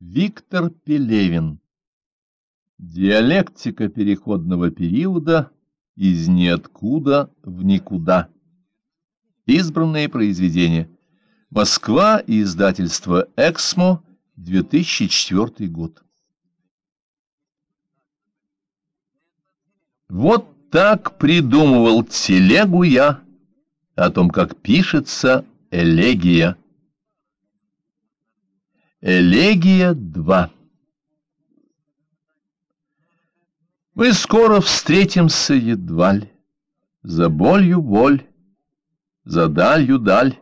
Виктор Пелевин. Диалектика переходного периода из ниоткуда в никуда. Избранные произведения. Москва, издательство «Эксмо», 2004 год. Вот так придумывал телегу я о том, как пишется элегия. Элегия 2 Мы скоро встретимся едва ли, За болью боль, за далью даль,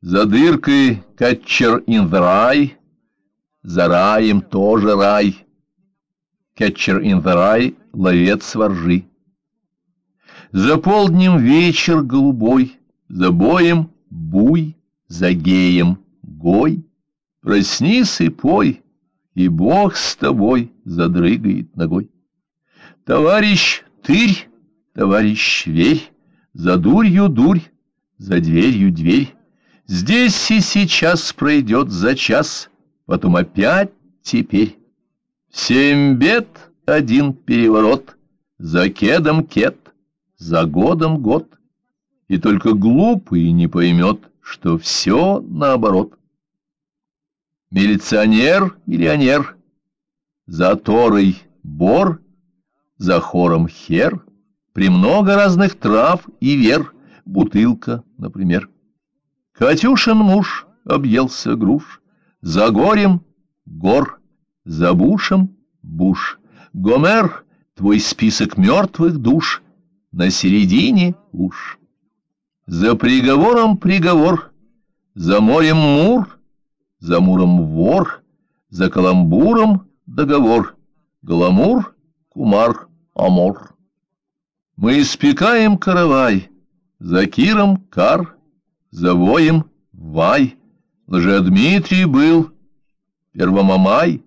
За дыркой catcher in the rye, За раем тоже рай. Catcher in the rye — ловец воржи. За полднем вечер голубой, За боем буй, за геем гой. Проснись и пой, и Бог с тобой задрыгает ногой. Товарищ тырь, товарищ верь, за дурью дурь, за дверью дверь. Здесь и сейчас пройдет за час, потом опять теперь. Семь бед, один переворот, за кедом кед, за годом год. И только глупый не поймет, что все наоборот. Милиционер, миллионер, за торой бор, за хором хер, премного разных трав и вер, бутылка, например. Катюшин муж объелся груш, за горем гор, за бушем буш. Гомер, твой список мертвых душ, на середине уж. За приговором приговор, за морем мур — за Муром вор, за каламбуром договор, гламур, кумар, амор. Мы испекаем каравай, за Киром кар, за воем вай. Лжедмитрий был, Первомамай,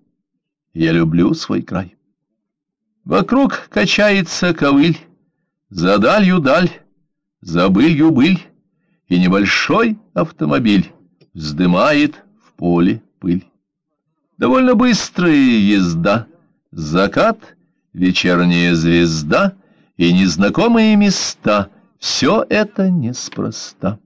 я люблю свой край. Вокруг качается ковыль, за далью даль, за былью быль, и небольшой автомобиль вздымает поле пыль. Довольно быстрая езда, закат, вечерняя звезда и незнакомые места — все это неспроста.